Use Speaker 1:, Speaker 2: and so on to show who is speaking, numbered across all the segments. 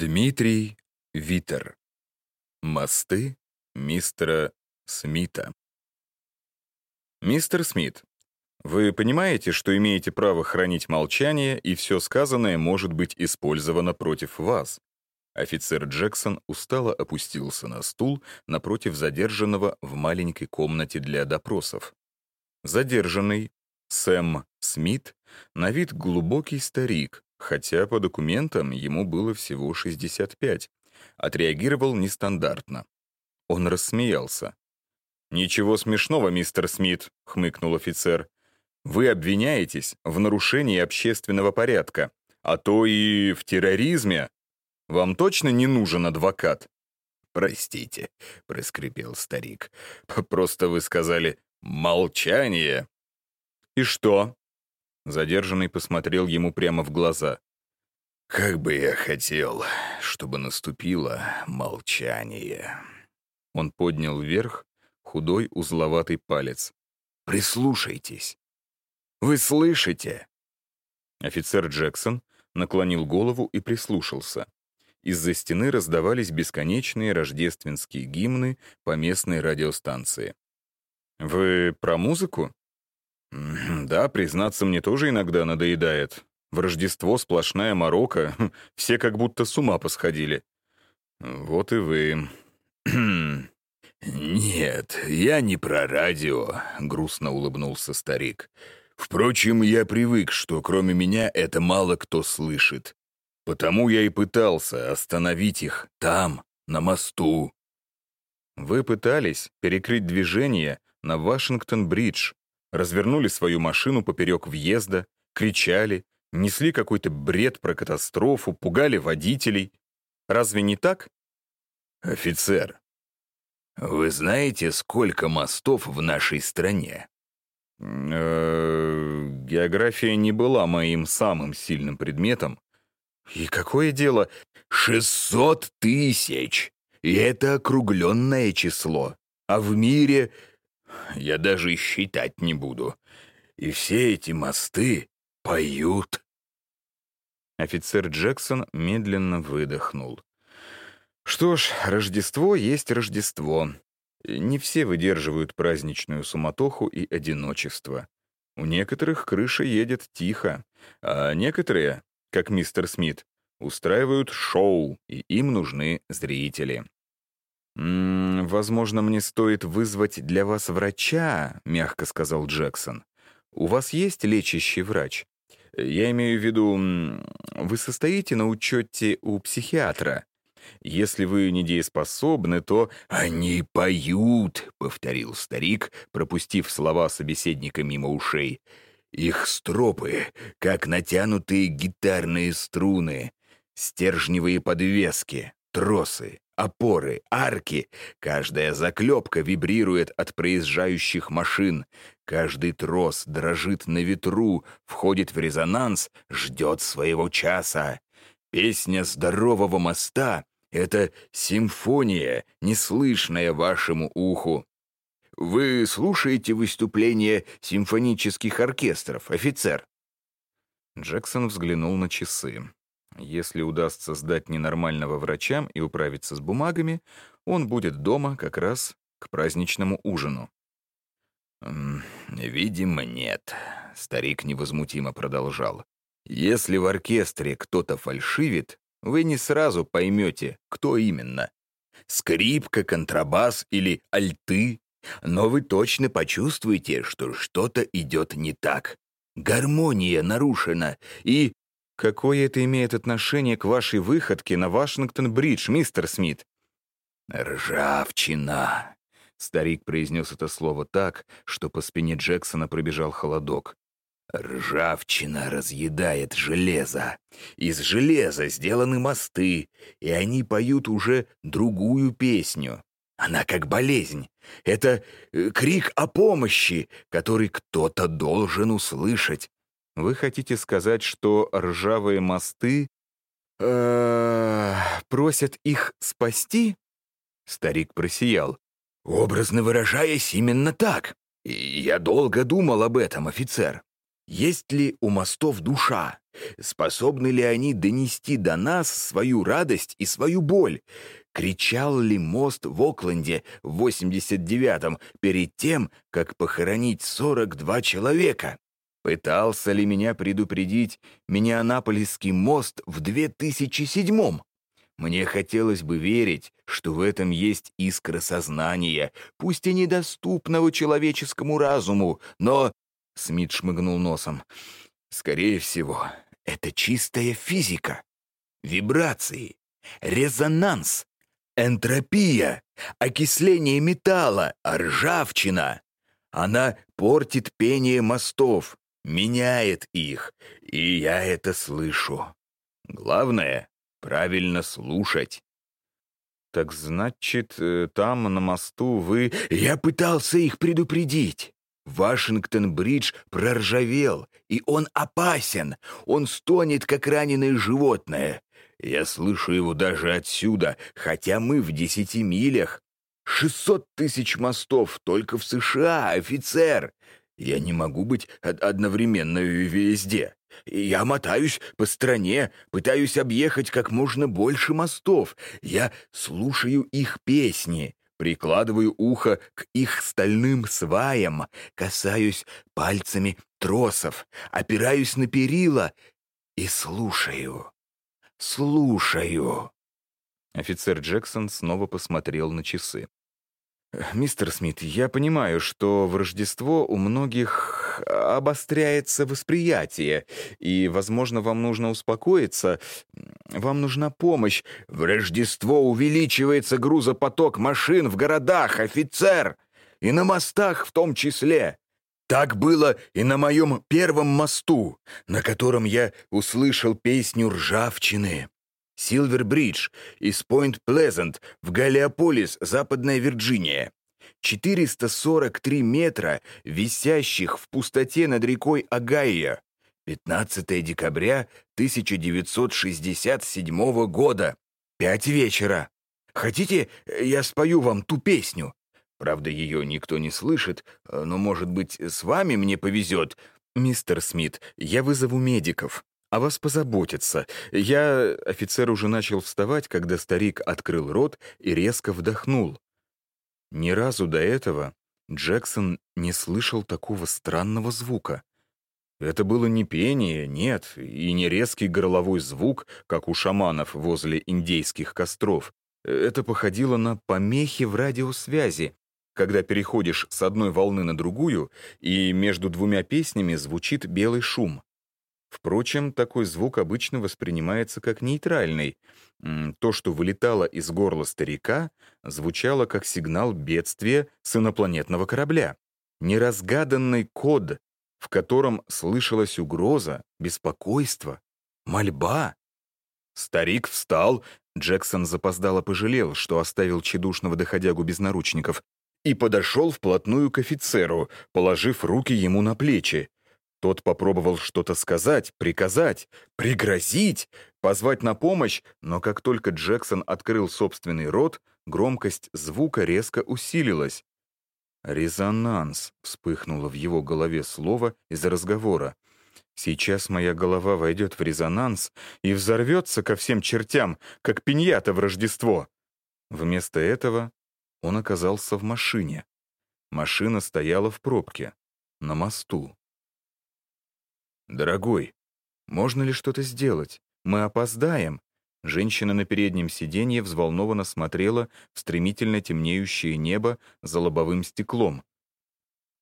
Speaker 1: Дмитрий Витер. Мосты мистера Смита. Мистер Смит, вы понимаете, что имеете право хранить молчание, и все сказанное может быть использовано против вас? Офицер Джексон устало опустился на стул напротив задержанного в маленькой комнате для допросов. Задержанный, Сэм Смит, на вид глубокий старик, хотя по документам ему было всего 65, отреагировал нестандартно. Он рассмеялся. «Ничего смешного, мистер Смит», — хмыкнул офицер. «Вы обвиняетесь в нарушении общественного порядка, а то и в терроризме. Вам точно не нужен адвокат?»
Speaker 2: «Простите», — проскрипел старик. «Просто вы сказали «молчание».
Speaker 1: «И что?» Задержанный посмотрел ему прямо в глаза.
Speaker 2: «Как бы я хотел, чтобы наступило молчание».
Speaker 1: Он поднял вверх худой узловатый палец.
Speaker 2: «Прислушайтесь. Вы слышите?»
Speaker 1: Офицер Джексон наклонил голову и прислушался. Из-за стены раздавались бесконечные рождественские гимны по местной радиостанции. «Вы про музыку?» Да, признаться, мне тоже иногда надоедает. В Рождество сплошная морока, все как будто с ума посходили. Вот и вы.
Speaker 2: «Нет, я не про радио», — грустно улыбнулся старик. «Впрочем, я привык, что кроме меня это мало кто слышит. Потому я и пытался остановить их там, на мосту».
Speaker 1: «Вы пытались перекрыть движение на Вашингтон-Бридж, развернули свою машину поперек въезда, кричали, несли какой-то бред про катастрофу, пугали водителей. Разве не так?
Speaker 2: Офицер, вы знаете, сколько мостов в нашей стране?
Speaker 1: Э, география не была моим самым сильным предметом. И какое дело?
Speaker 2: Шестьсот тысяч! И это округленное число. А в мире я даже считать не буду. И все эти мосты поют.
Speaker 1: Офицер Джексон медленно выдохнул. Что ж, Рождество есть Рождество. Не все выдерживают праздничную суматоху и одиночество. У некоторых крыша едет тихо, а некоторые, как мистер Смит, устраивают шоу, и им нужны зрители. «М -м, «Возможно, мне стоит вызвать для вас врача», — мягко сказал Джексон. «У вас есть лечащий врач? Я имею в виду, вы состоите на учете у психиатра. Если вы недееспособны, то...»
Speaker 2: «Они поют», — повторил старик, пропустив слова собеседника мимо ушей. «Их стропы, как натянутые гитарные струны, стержневые подвески, тросы, опоры, арки. Каждая заклепка вибрирует от проезжающих машин. Каждый трос дрожит на ветру, входит в резонанс, ждет своего часа. Песня здорового моста — это симфония, неслышная вашему уху. Вы слушаете выступления симфонических оркестров, офицер?
Speaker 1: Джексон взглянул на часы. Если удастся сдать ненормального врачам и управиться с бумагами, он будет дома как раз к праздничному ужину.
Speaker 2: «Видимо, нет», — старик невозмутимо продолжал. «Если в оркестре кто-то фальшивит, вы не сразу поймете, кто именно. Скрипка, контрабас или альты, но вы точно почувствуете, что что-то идет не так. Гармония нарушена, и
Speaker 1: Какое это имеет отношение к вашей выходке на Вашингтон-Бридж, мистер Смит?
Speaker 2: «Ржавчина!» Старик произнес это слово так, что по спине Джексона пробежал холодок. «Ржавчина разъедает железо. Из железа сделаны мосты, и они поют уже другую песню. Она как болезнь. Это э, крик о помощи, который кто-то должен услышать.
Speaker 1: Вы хотите сказать, что ржавые мосты э, просят их спасти?
Speaker 2: Старик просиял. Образно выражаясь, именно так. Я долго думал об этом, офицер. Есть ли у мостов душа? Способны ли они донести до нас свою радость и свою боль? Кричал ли мост в Окленде в 89-м перед тем, как похоронить 42 человека? Пытался ли меня предупредить Миннеаполисский мост в 2007-м? Мне хотелось бы верить, что в этом есть искра сознания, пусть и недоступного человеческому разуму, но Смит шмыгнул носом. «Скорее всего, это чистая физика. Вибрации, резонанс, энтропия, окисление металла, ржавчина. Она портит пение мостов, меняет их, и я это слышу. Главное — правильно слушать».
Speaker 1: «Так значит, э, там, на мосту, вы...»
Speaker 2: «Я пытался их предупредить. Вашингтон-бридж проржавел, и он опасен. Он стонет, как раненое животное. Я слышу его даже отсюда, хотя мы в десяти милях. Шестьсот тысяч мостов только в США, офицер. Я не могу быть одновременно везде. Я мотаюсь по стране, пытаюсь объехать как можно больше мостов. Я слушаю их песни. Прикладываю ухо к их стальным сваям, касаюсь пальцами тросов, опираюсь на перила и слушаю, слушаю.
Speaker 1: Офицер Джексон снова посмотрел на часы. «Мистер Смит, я понимаю, что в Рождество у многих обостряется восприятие, и, возможно, вам нужно успокоиться, вам нужна помощь.
Speaker 2: В Рождество увеличивается грузопоток машин в городах, офицер, и на мостах в том числе. Так было и на моем первом мосту, на котором я услышал песню ржавчины. Силвер-Бридж из Пойнт-Плезант в Галлиополис, Западная Вирджиния. 443 метра, висящих в пустоте над рекой Агайя. 15 декабря 1967 года. Пять вечера. Хотите, я спою вам ту песню? Правда, ее никто не слышит, но, может быть, с вами мне повезет.
Speaker 1: Мистер Смит, я вызову медиков о вас позаботятся. Я...» Офицер уже начал вставать, когда старик открыл рот и резко вдохнул. Ни разу до этого Джексон не слышал такого странного звука. Это было не пение, нет, и не резкий горловой звук, как у шаманов возле индейских костров. Это походило на помехи в радиосвязи, когда переходишь с одной волны на другую, и между двумя песнями звучит белый шум. Впрочем, такой звук обычно воспринимается как нейтральный. То, что вылетало из горла старика, звучало как сигнал бедствия с инопланетного корабля. Неразгаданный код, в котором слышалась угроза, беспокойство, мольба. Старик встал, Джексон запоздало пожалел, что оставил чедушного доходягу без наручников, и подошел вплотную к офицеру, положив руки ему на плечи. Тот попробовал что-то сказать, приказать, пригрозить, позвать на помощь, но как только Джексон открыл собственный рот, громкость звука резко усилилась. «Резонанс», — вспыхнуло в его голове слово из разговора. «Сейчас моя голова войдет в резонанс и взорвется ко всем чертям, как пиньята в Рождество». Вместо этого он оказался в машине. Машина стояла в пробке, на мосту. «Дорогой, можно ли что-то сделать? Мы опоздаем». Женщина на переднем сиденье взволнованно смотрела в стремительно темнеющее небо за лобовым стеклом.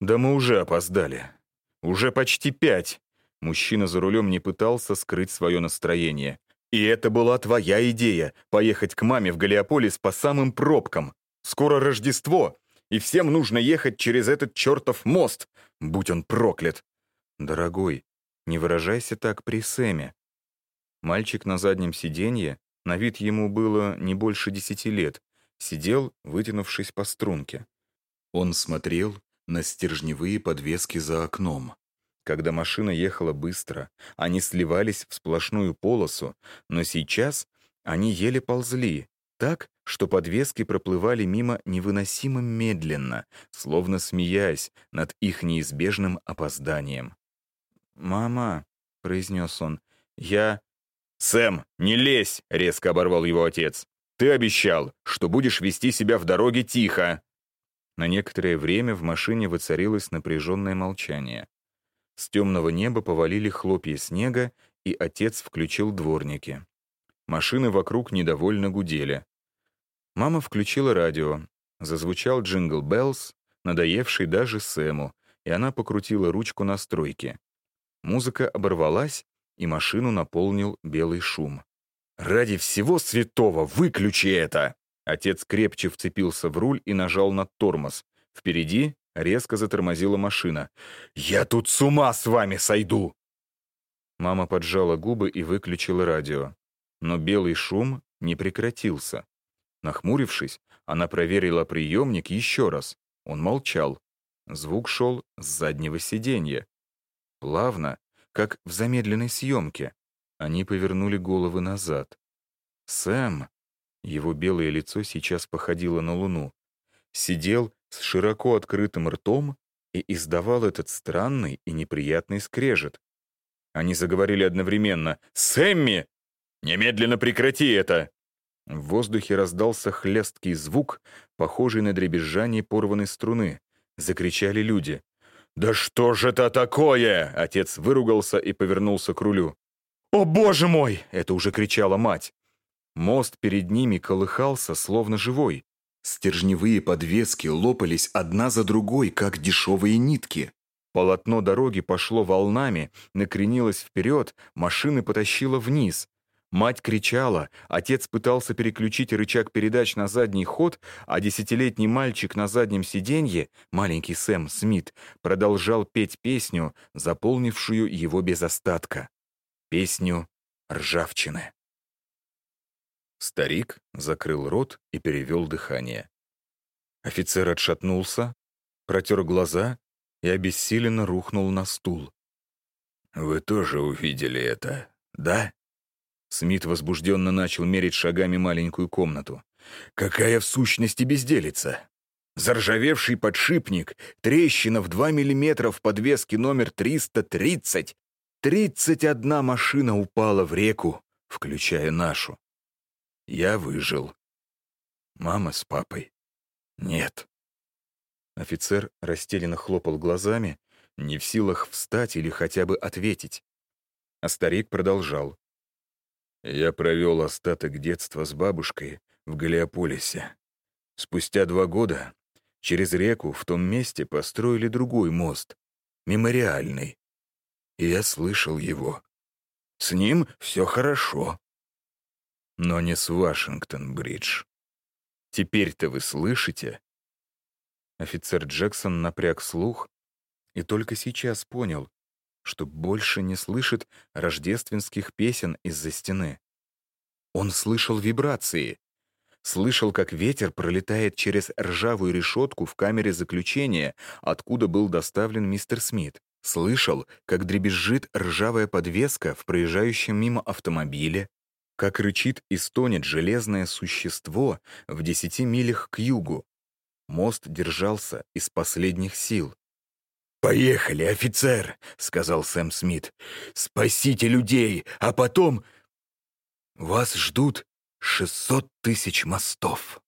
Speaker 1: «Да мы уже опоздали. Уже почти пять». Мужчина за рулем не пытался скрыть свое настроение. «И это была твоя идея — поехать к маме в Галиополис по самым пробкам. Скоро Рождество, и всем нужно ехать через этот чертов мост, будь он проклят. Дорогой, не выражайся так при Сэме. Мальчик на заднем сиденье, на вид ему было не больше десяти лет, сидел, вытянувшись по струнке. Он смотрел на стержневые подвески за окном. Когда машина ехала быстро, они сливались в сплошную полосу, но сейчас они еле ползли, так, что подвески проплывали мимо невыносимо медленно, словно смеясь над их неизбежным опозданием. «Мама», — произнес он, — «я...» «Сэм, не лезь!» — резко оборвал его отец. «Ты обещал, что будешь вести себя в дороге тихо!» На некоторое время в машине воцарилось напряженное молчание. С темного неба повалили хлопья снега, и отец включил дворники. Машины вокруг недовольно гудели. Мама включила радио. Зазвучал «Jingle Bells», надоевший даже Сэму, и она покрутила ручку настройки. Музыка оборвалась, и машину наполнил белый шум. «Ради всего святого, выключи это!» Отец крепче вцепился в руль и нажал на тормоз. Впереди резко затормозила машина. «Я тут с ума с вами сойду!» Мама поджала губы и выключила радио. Но белый шум не прекратился. Нахмурившись, она проверила приемник еще раз. Он молчал. Звук шел с заднего сиденья. Плавно, как в замедленной съемке. Они повернули головы назад. Сэм, его белое лицо сейчас походило на луну, сидел с широко открытым ртом и издавал этот странный и неприятный скрежет. Они заговорили одновременно. «Сэмми! Немедленно прекрати это!» В воздухе раздался хлесткий звук, похожий на дребезжание порванной струны. Закричали люди. «Да что же это такое?» Отец выругался и повернулся к рулю. «О, боже мой!» — это уже кричала мать. Мост перед ними колыхался, словно живой. Стержневые подвески лопались одна за другой, как дешевые нитки. Полотно дороги пошло волнами, накренилось вперед, машины потащило вниз. Мать кричала, отец пытался переключить рычаг передач на задний ход, а десятилетний мальчик на заднем сиденье, маленький Сэм Смит, продолжал петь песню, заполнившую его без остатка. Песню ржавчины. Старик закрыл рот и перевел дыхание. Офицер отшатнулся, протер глаза и обессиленно рухнул на стул. «Вы тоже увидели это, да?» Смит возбужденно начал мерить шагами маленькую комнату. «Какая в сущности безделица? Заржавевший подшипник, трещина в 2 миллиметра в подвеске номер 330. 31 машина упала в реку, включая нашу. Я выжил. Мама с папой. Нет. Офицер растерянно хлопал глазами, не в силах встать или хотя бы ответить. А старик продолжал. Я провел остаток детства с бабушкой в Галиополисе. Спустя два года через реку в том месте построили другой мост, мемориальный. И я слышал его. С ним все хорошо. Но не с Вашингтон-Бридж. Теперь-то вы слышите? Офицер Джексон напряг слух и только сейчас понял, что больше не слышит рождественских песен из-за стены. Он слышал вибрации, слышал, как ветер пролетает через ржавую решетку в камере заключения, откуда был доставлен мистер Смит. Слышал, как дребезжит ржавая подвеска в проезжающем мимо автомобиле, как рычит и стонет железное существо в десяти милях к югу. Мост держался из последних сил. «Поехали, офицер!» — сказал Сэм Смит. «Спасите людей, а потом...» «Вас ждут шестьсот тысяч мостов!»